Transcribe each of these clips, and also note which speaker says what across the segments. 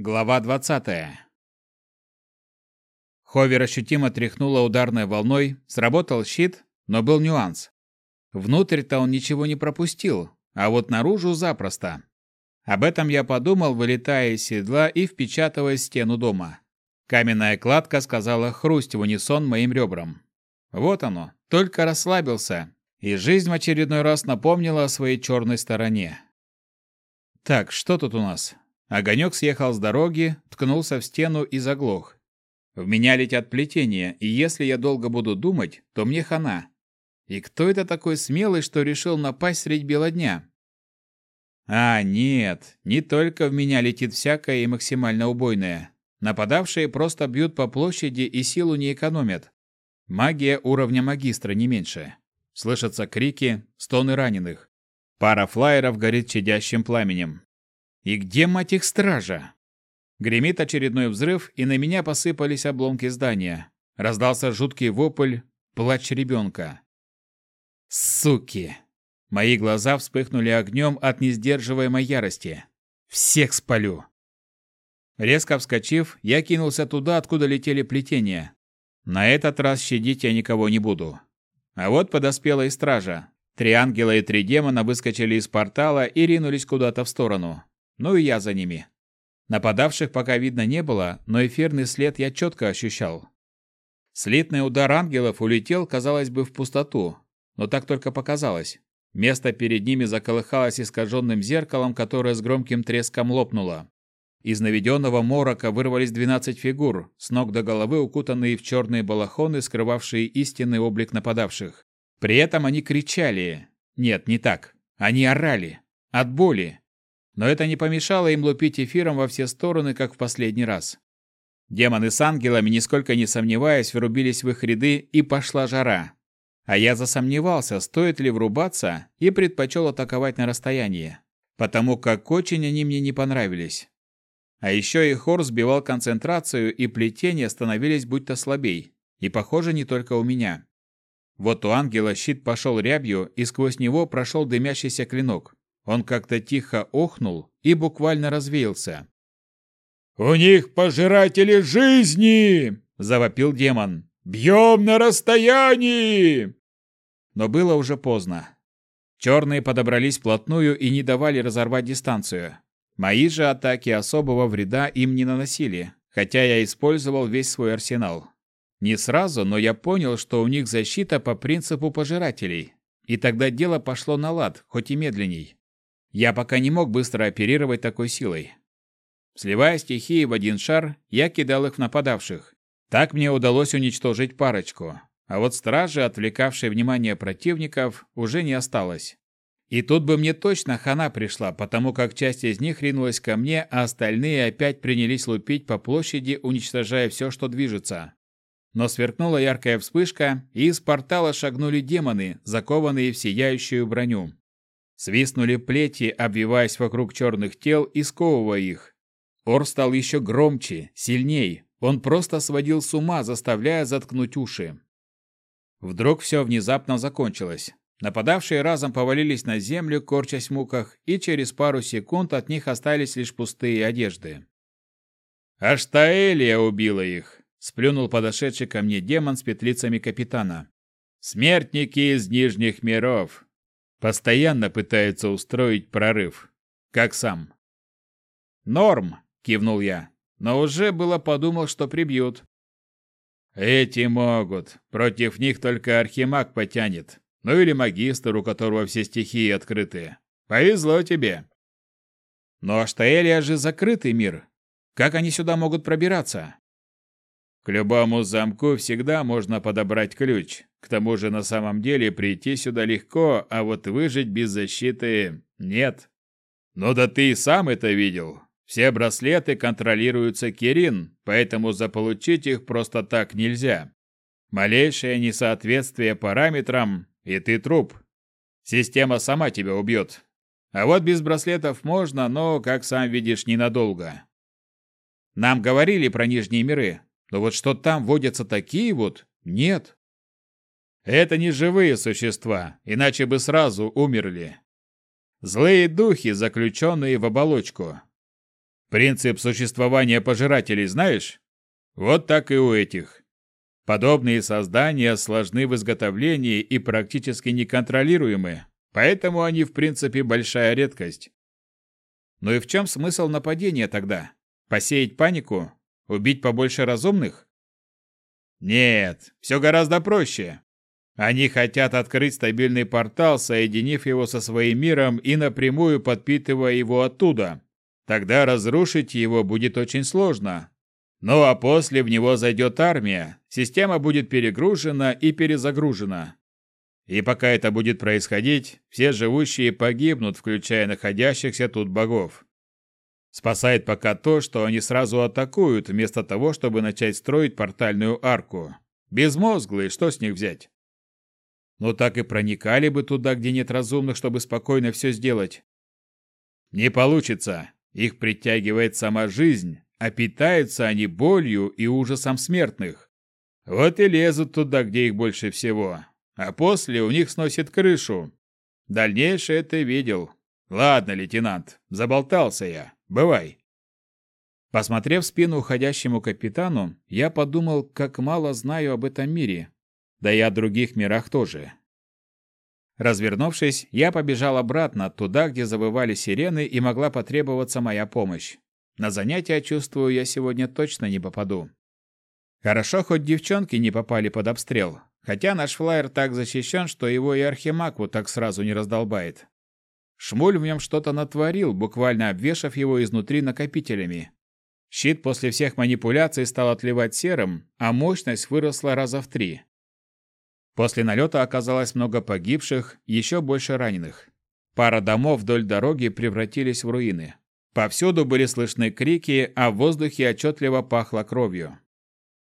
Speaker 1: Глава 20. Ховер ощутимо тряхнуло ударной волной, сработал щит, но был нюанс. Внутрь-то он ничего не пропустил, а вот наружу запросто. Об этом я подумал, вылетая из седла и впечатывая стену дома. Каменная кладка сказала хрусть в унисон моим ребрам. Вот оно, только расслабился, и жизнь в очередной раз напомнила о своей черной стороне. Так, что тут у нас? Огонек съехал с дороги, ткнулся в стену и заглох. В меня летят плетения, и если я долго буду думать, то мне хана. И кто это такой смелый, что решил напасть средь бела дня? А, нет, не только в меня летит всякое и максимально убойное. Нападавшие просто бьют по площади и силу не экономят. Магия уровня магистра не меньше. Слышатся крики, стоны раненых. Пара флайеров горит чадящим пламенем. И где, мать их, стража? Гремит очередной взрыв, и на меня посыпались обломки здания. Раздался жуткий вопль, плач ребенка. Суки! Мои глаза вспыхнули огнем от несдерживаемой ярости. Всех спалю! Резко вскочив, я кинулся туда, откуда летели плетения. На этот раз щадить я никого не буду. А вот подоспела и стража. Три ангела и три демона выскочили из портала и ринулись куда-то в сторону. Ну и я за ними. Нападавших пока видно не было, но эфирный след я четко ощущал. Слитный удар ангелов улетел, казалось бы, в пустоту, но так только показалось. Место перед ними заколыхалось искаженным зеркалом, которое с громким треском лопнуло. Из наведенного морока вырвались двенадцать фигур, с ног до головы укутанные в черные балахоны, скрывавшие истинный облик нападавших. При этом они кричали. Нет, не так. Они орали. От боли. Но это не помешало им лупить эфиром во все стороны, как в последний раз. Демоны с ангелами, нисколько не сомневаясь, врубились в их ряды, и пошла жара. А я засомневался, стоит ли врубаться, и предпочел атаковать на расстоянии, потому как очень они мне не понравились. А еще и хор сбивал концентрацию, и плетения становились будто слабей. И, похоже, не только у меня. Вот у ангела щит пошел рябью, и сквозь него прошел дымящийся клинок. Он как-то тихо охнул и буквально развеялся. «У них пожиратели жизни!» – завопил демон. «Бьем на расстоянии!» но было уже поздно. Черные подобрались вплотную и не давали разорвать дистанцию. Мои же атаки особого вреда им не наносили, хотя я использовал весь свой арсенал. Не сразу, но я понял, что у них защита по принципу пожирателей. И тогда дело пошло на лад, хоть и медленней. Я пока не мог быстро оперировать такой силой. Сливая стихии в один шар, я кидал их в нападавших. Так мне удалось уничтожить парочку. А вот стражи, отвлекавшие внимание противников, уже не осталось. И тут бы мне точно хана пришла, потому как часть из них ринулась ко мне, а остальные опять принялись лупить по площади, уничтожая все, что движется. Но сверкнула яркая вспышка, и из портала шагнули демоны, закованные в сияющую броню. Свистнули плети, обвиваясь вокруг черных тел и сковывая их. Ор стал еще громче, сильней. Он просто сводил с ума, заставляя заткнуть уши. Вдруг все внезапно закончилось. Нападавшие разом повалились на землю, корчась в муках, и через пару секунд от них остались лишь пустые одежды. «Аштаэлия убила их!» — сплюнул подошедший ко мне демон с петлицами капитана. «Смертники из Нижних миров! Постоянно пытаются устроить прорыв. Как сам?» «Норм!» — кивнул я. «Но уже было подумал, что прибьют. Эти могут. Против них только архимаг потянет. Ну или магистр, у которого все стихии открыты. Повезло тебе. Но Аштаэлия же закрытый мир. Как они сюда могут пробираться? К любому замку всегда можно подобрать ключ. К тому же на самом деле прийти сюда легко, а вот выжить без защиты нет. Ну да ты и сам это видел. Все браслеты контролируются Кирин, поэтому заполучить их просто так нельзя. Малейшее несоответствие параметрам, и ты труп. Система сама тебя убьет. А вот без браслетов можно, но, как сам видишь, ненадолго. Нам говорили про нижние миры, но вот что там водятся такие вот, нет. Это не живые существа, иначе бы сразу умерли. Злые духи, заключенные в оболочку. Принцип существования пожирателей знаешь? Вот так и у этих. Подобные создания сложны в изготовлении и практически неконтролируемы, поэтому они в принципе большая редкость. Ну и в чем смысл нападения тогда? Посеять панику? Убить побольше разумных? Нет, все гораздо проще. Они хотят открыть стабильный портал, соединив его со своим миром и напрямую подпитывая его оттуда. Тогда разрушить его будет очень сложно, ну а после в него зайдет армия, система будет перегружена и перезагружена. И пока это будет происходить, все живущие погибнут, включая находящихся тут богов. Спасает пока то, что они сразу атакуют, вместо того, чтобы начать строить портальную арку. Безмозглые, что с них взять? Но так и проникали бы туда, где нет разумных, чтобы спокойно все сделать. Не получится. Их притягивает сама жизнь, а питаются они болью и ужасом смертных. Вот и лезут туда, где их больше всего, а после у них сносит крышу. Дальнейшее ты видел. Ладно, лейтенант, заболтался я. Бывай. Посмотрев в спину уходящему капитану, я подумал, как мало знаю об этом мире. Да и о других мирах тоже. Развернувшись, я побежал обратно, туда, где завывали сирены и могла потребоваться моя помощь. На занятия, чувствую, я сегодня точно не попаду. Хорошо, хоть девчонки не попали под обстрел, хотя наш флайер так защищен, что его и Архимаг вот так сразу не раздолбает. Шмуль в нем что-то натворил, буквально обвешав его изнутри накопителями. Щит после всех манипуляций стал отливать серым, а мощность выросла раза в три. После налета оказалось много погибших, еще больше раненых. Пара домов вдоль дороги превратились в руины. Повсюду были слышны крики, а в воздухе отчетливо пахло кровью.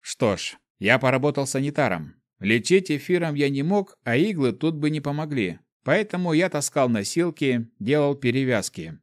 Speaker 1: Что ж, я поработал санитаром. Лечить эфиром я не мог, а иглы тут бы не помогли. Поэтому я таскал носилки, делал перевязки.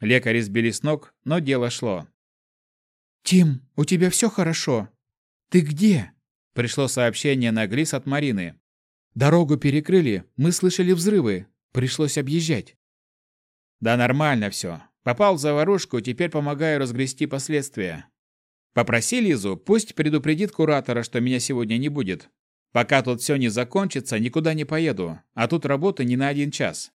Speaker 1: Лекари сбили с ног, но дело шло. «Тим, у тебя все хорошо? Ты где?» Пришло сообщение на глис от Марины. «Дорогу перекрыли, мы слышали взрывы. Пришлось объезжать». «Да нормально все. Попал в заварушку, теперь помогаю разгрести последствия. Попроси Лизу, пусть предупредит куратора, что меня сегодня не будет. Пока тут все не закончится, никуда не поеду, а тут работа не на один час.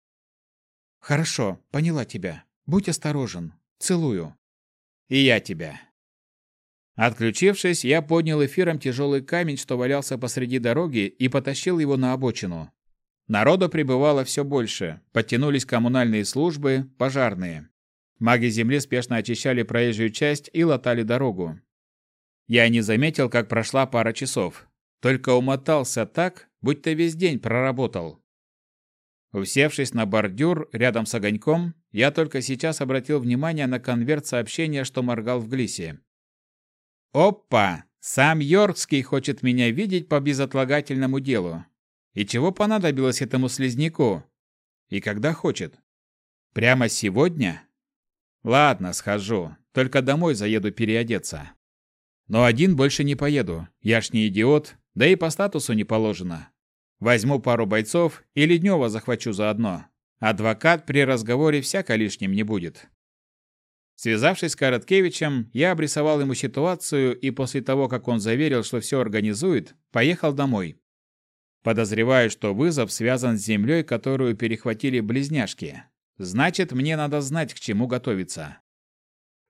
Speaker 1: Хорошо, поняла тебя. Будь осторожен. Целую. И я тебя. Отключившись, я поднял эфиром тяжелый камень, что валялся посреди дороги, и потащил его на обочину. Народу прибывало все больше. Подтянулись коммунальные службы, пожарные. Маги Земли спешно очищали проезжую часть и латали дорогу. Я не заметил, как прошла пара часов. Только умотался так, будто весь день проработал. Усевшись на бордюр рядом с огоньком, я только сейчас обратил внимание на конверт сообщения, что моргал в глисе. «Опа! Сам Йоркский хочет меня видеть по безотлагательному делу. И чего понадобилось этому слизняку? И когда хочет? Прямо сегодня?» Ладно, схожу. Только домой заеду переодеться. Но один больше не поеду. Я ж не идиот, да и по статусу не положено. Возьму пару бойцов и Леднева захвачу заодно. Адвокат при разговоре всяко лишним не будет. Связавшись с Короткевичем, я обрисовал ему ситуацию и после того, как он заверил, что все организует, поехал домой. Подозреваю, что вызов связан с землей, которую перехватили близняшки. Значит, мне надо знать, к чему готовиться.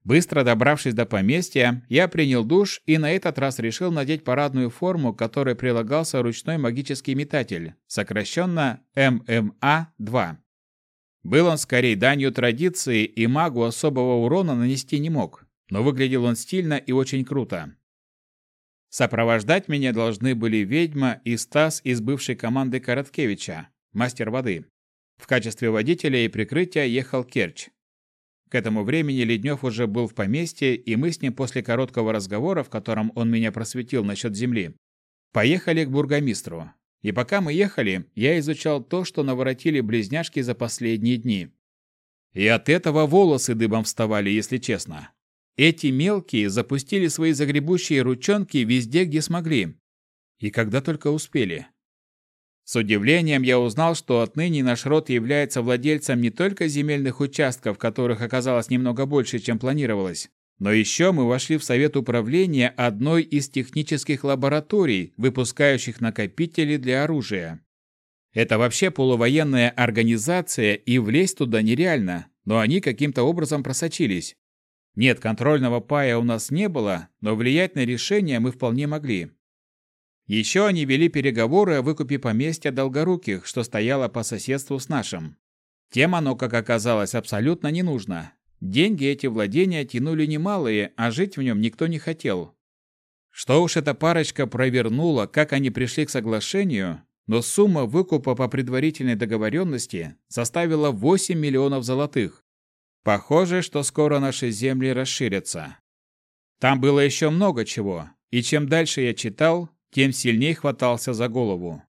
Speaker 1: Быстро добравшись до поместья, я принял душ и на этот раз решил надеть парадную форму, которой прилагался ручной магический метатель, сокращенно ММА-2. Был он скорее данью традиции и магу особого урона нанести не мог, но выглядел он стильно и очень круто. Сопровождать меня должны были ведьма и Стас из бывшей команды Короткевича, мастер воды. В качестве водителя и прикрытия ехал Керч. К этому времени Леднев уже был в поместье, и мы с ним после короткого разговора, в котором он меня просветил насчет земли, поехали к бургомистру. И пока мы ехали, я изучал то, что наворотили близняшки за последние дни. И от этого волосы дыбом вставали, если честно. Эти мелкие запустили свои загребущие ручонки везде, где смогли. И когда только успели. С удивлением я узнал, что отныне наш род является владельцем не только земельных участков, которых оказалось немного больше, чем планировалось, но еще мы вошли в совет управления одной из технических лабораторий, выпускающих накопители для оружия. Это вообще полувоенная организация, и влезть туда нереально, но они каким-то образом просочились. Нет, контрольного пая у нас не было, но влиять на решение мы вполне могли. Еще они вели переговоры о выкупе поместья Долгоруких, что стояло по соседству с нашим. Тем оно, как оказалось, абсолютно не нужно. Деньги эти владения тянули немалые, а жить в нем никто не хотел. Что уж эта парочка провернула, как они пришли к соглашению, но сумма выкупа по предварительной договоренности составила 8 миллионов золотых. Похоже, что скоро наши земли расширятся. Там было еще много чего, и чем дальше я читал, тем сильнее хватался за голову.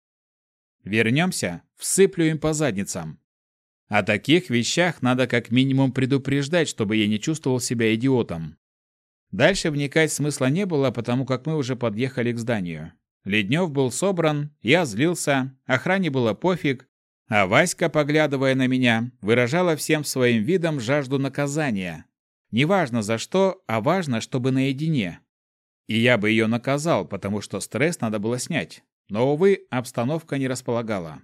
Speaker 1: Вернемся, всыплю им по задницам. О таких вещах надо как минимум предупреждать, чтобы я не чувствовал себя идиотом. Дальше вникать смысла не было, потому как мы уже подъехали к зданию. Леднев был собран, я злился, охране было пофиг, а Васька, поглядывая на меня, выражала всем своим видом жажду наказания. Неважно за что, а важно, чтобы наедине. И я бы ее наказал, потому что стресс надо было снять. Но, увы, обстановка не располагала.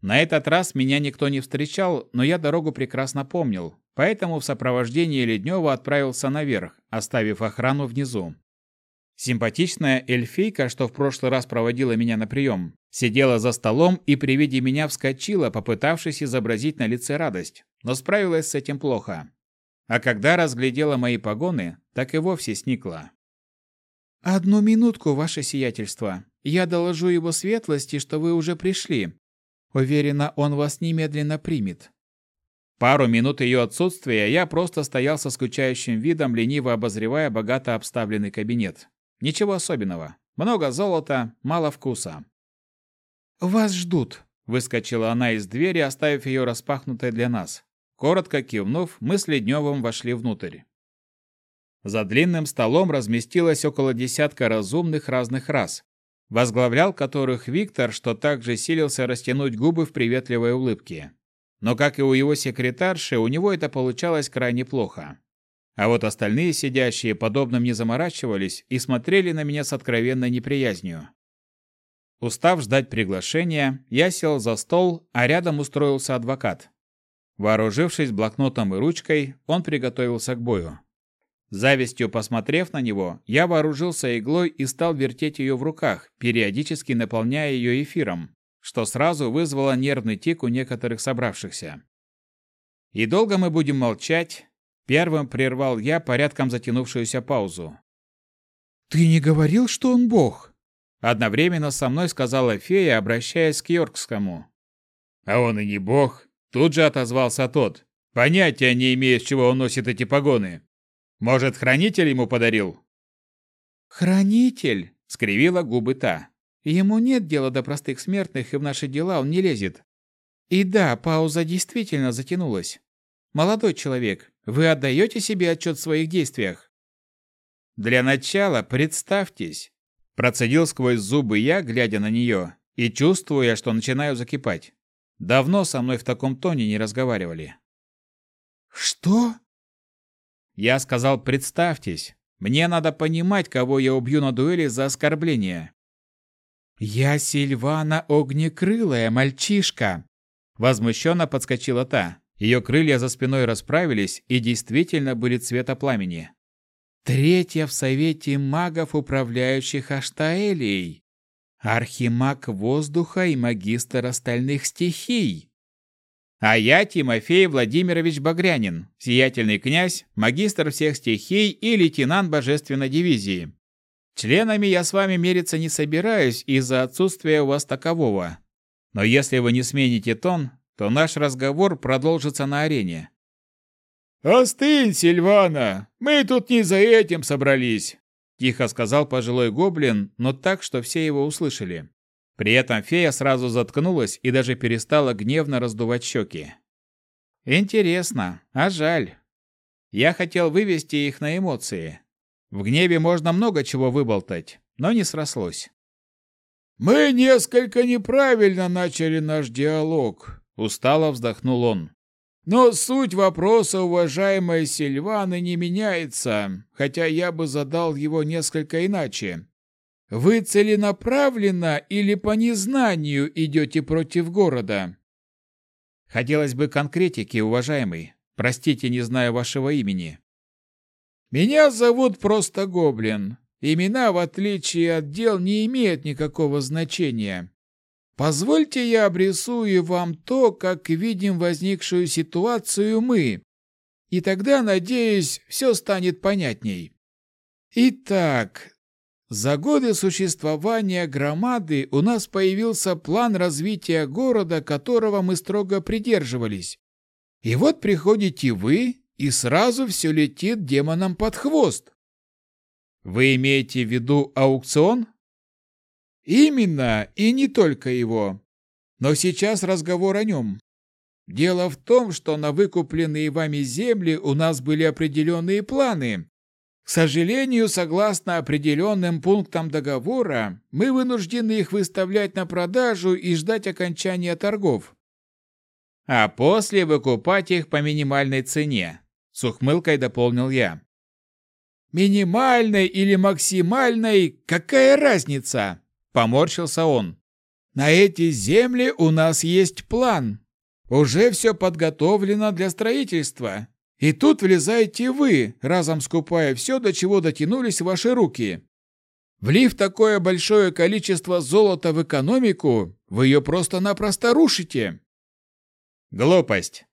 Speaker 1: На этот раз меня никто не встречал, но я дорогу прекрасно помнил, поэтому в сопровождении Леднева отправился наверх, оставив охрану внизу. Симпатичная эльфийка, что в прошлый раз проводила меня на прием, сидела за столом и при виде меня вскочила, попытавшись изобразить на лице радость, но справилась с этим плохо. А когда разглядела мои погоны, так и вовсе сникла. «Одну минутку, ваше сиятельство. Я доложу его светлости, что вы уже пришли. Уверена, он вас немедленно примет». Пару минут ее отсутствия я просто стоял со скучающим видом, лениво обозревая богато обставленный кабинет. Ничего особенного. Много золота, мало вкуса. «Вас ждут», — выскочила она из двери, оставив ее распахнутой для нас. Коротко кивнув, мы с Ледневым вошли внутрь. За длинным столом разместилось около десятка разумных разных рас, возглавлял которых Виктор, что также силился растянуть губы в приветливой улыбке. Но, как и у его секретарши, у него это получалось крайне плохо. А вот остальные сидящие подобным не заморачивались и смотрели на меня с откровенной неприязнью. Устав ждать приглашения, я сел за стол, а рядом устроился адвокат. Вооружившись блокнотом и ручкой, он приготовился к бою. Завистью посмотрев на него, я вооружился иглой и стал вертеть ее в руках, периодически наполняя ее эфиром, что сразу вызвало нервный тик у некоторых собравшихся. И долго мы будем молчать, Первым прервал я порядком затянувшуюся паузу. «Ты не говорил, что он бог?» Одновременно со мной сказала фея, обращаясь к Йоркскому. «А он и не бог», — тут же отозвался тот. «Понятия не имею, с чего он носит эти погоны. Может, хранитель ему подарил?»
Speaker 2: «Хранитель?» — скривила губы та. «Ему нет дела до простых смертных, и в наши дела он не лезет. И да, пауза действительно затянулась. Молодой человек, вы отдаете себе отчет в своих действиях?
Speaker 1: Для начала представьтесь. Процедил сквозь зубы я, глядя на нее, и чувствуя, что начинаю закипать. Давно со мной в таком тоне не разговаривали.
Speaker 2: Что?
Speaker 1: Я сказал, представьтесь. Мне надо понимать, кого я убью на дуэли за оскорбление.
Speaker 2: Я Сильвана Огнекрылая, мальчишка.
Speaker 1: Возмущенно подскочила та. Ее крылья за спиной расправились и действительно были цвета пламени.
Speaker 2: Третья в совете магов, управляющих Аштаэлией. Архимаг воздуха и магистр остальных стихий.
Speaker 1: А я Тимофей Владимирович Багрянин, сиятельный князь, магистр всех стихий и лейтенант божественной дивизии. Членами я с вами мериться не собираюсь из-за отсутствия у вас такового. Но если вы не смените тон, то наш разговор продолжится на арене.
Speaker 3: «Остынь, Сильвана! Мы тут не за этим собрались!»
Speaker 1: Тихо сказал пожилой гоблин, но так, что все его услышали. При этом фея сразу заткнулась и даже перестала гневно раздувать щеки. Интересно, а жаль. Я хотел вывести их на эмоции. В гневе можно много чего выболтать, но не срослось.
Speaker 3: Мы несколько неправильно начали наш диалог, устало вздохнул он. Но суть вопроса уважаемой Сильваны не меняется, хотя я бы задал его несколько иначе. Вы целенаправленно или по незнанию идете против города?
Speaker 1: Хотелось бы конкретики, уважаемый. Простите, не знаю вашего имени.
Speaker 3: Меня зовут просто Гоблин. Имена, в отличие от дел, не имеют никакого значения. Позвольте я обрисую вам то, как видим возникшую ситуацию мы. И тогда, надеюсь, все станет понятней. Итак, за годы существования громады у нас появился план развития города, которого мы строго придерживались. И вот приходите вы, и сразу все летит демонам под хвост.
Speaker 1: Вы имеете в виду аукцион?
Speaker 3: Именно, и не только его. Но сейчас разговор о нем. Дело в том, что на выкупленные вами земли у нас были определенные планы, к сожалению, согласно определенным пунктам договора, мы вынуждены их выставлять на продажу и ждать окончания торгов.
Speaker 1: А после выкупать их по минимальной цене, с ухмылкой дополнил я.
Speaker 3: Минимальной или максимальной, какая разница? Поморщился он. На эти земли у нас есть план. Уже все подготовлено для строительства. И тут влезаете вы, разом скупая все, до чего дотянулись ваши руки. Влив такое большое количество золота в экономику, вы ее просто-напросто рушите.
Speaker 1: Глупость.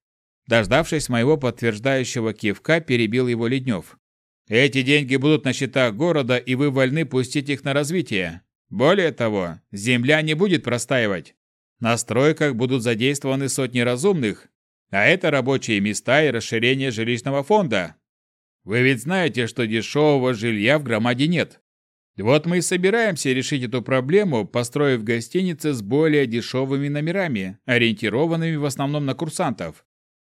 Speaker 1: Дождавшись моего подтверждающего кивка, перебил его Леднев. Эти деньги будут на счетах города, и вы вольны пустить их на развитие. Более того, земля не будет простаивать. На стройках будут задействованы сотни разумных, а это рабочие места и расширение жилищного фонда. Вы ведь знаете, что дешевого жилья в громаде нет. Вот мы и собираемся решить эту проблему, построив гостиницы с более дешевыми номерами, ориентированными в основном на курсантов.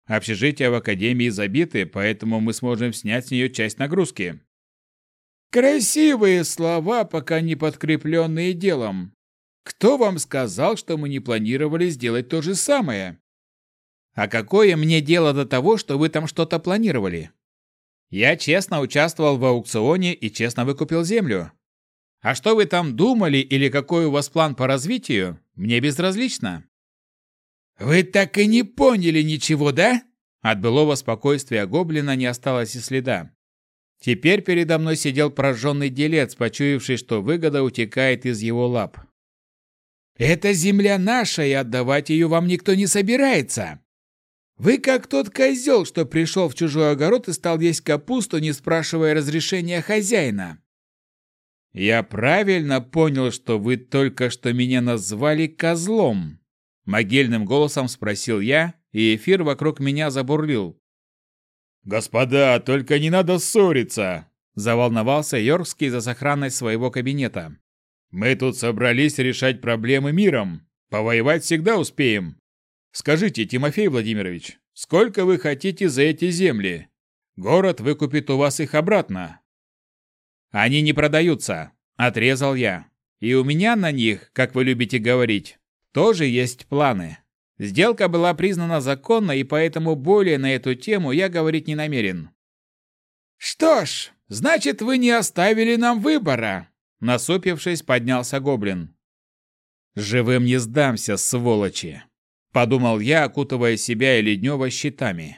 Speaker 1: Общежития в академии забиты, поэтому мы сможем снять с нее часть нагрузки.
Speaker 3: Красивые слова, пока не подкрепленные делом. Кто вам сказал, что мы не планировали сделать то же самое?
Speaker 1: А какое мне дело до того, что вы там что-то планировали? Я честно участвовал в аукционе и честно выкупил землю. А что вы там думали или какой у вас план по развитию, мне безразлично.
Speaker 3: Вы так и не поняли ничего, да?
Speaker 1: От былого спокойствия гоблина не осталось и следа. Теперь передо мной сидел прожженный делец, почуявший, что выгода утекает из его лап.
Speaker 3: «Эта земля наша, и отдавать ее вам никто не собирается. Вы как тот козел, что пришел в чужой огород и стал есть капусту, не спрашивая разрешения хозяина.
Speaker 1: Я правильно понял, что вы только что меня назвали козлом? Могильным голосом спросил я, и эфир вокруг меня забурлил.
Speaker 3: «Господа, только не надо ссориться!»
Speaker 1: Заволновался Йоркский за сохранность своего кабинета.
Speaker 3: «Мы тут собрались решать проблемы миром. Повоевать всегда успеем. Скажите, Тимофей Владимирович, сколько вы хотите за эти земли? Город выкупит у вас их обратно.
Speaker 1: Они не продаются, отрезал я. И у меня на них, как вы любите говорить, тоже есть планы. Сделка была признана законной, и поэтому более на эту тему я говорить не намерен.
Speaker 3: Что ж, значит, вы не оставили нам выбора, насупившись, поднялся гоблин.
Speaker 1: Живым не сдамся, сволочи. Подумал я, окутывая себя и Леднева щитами.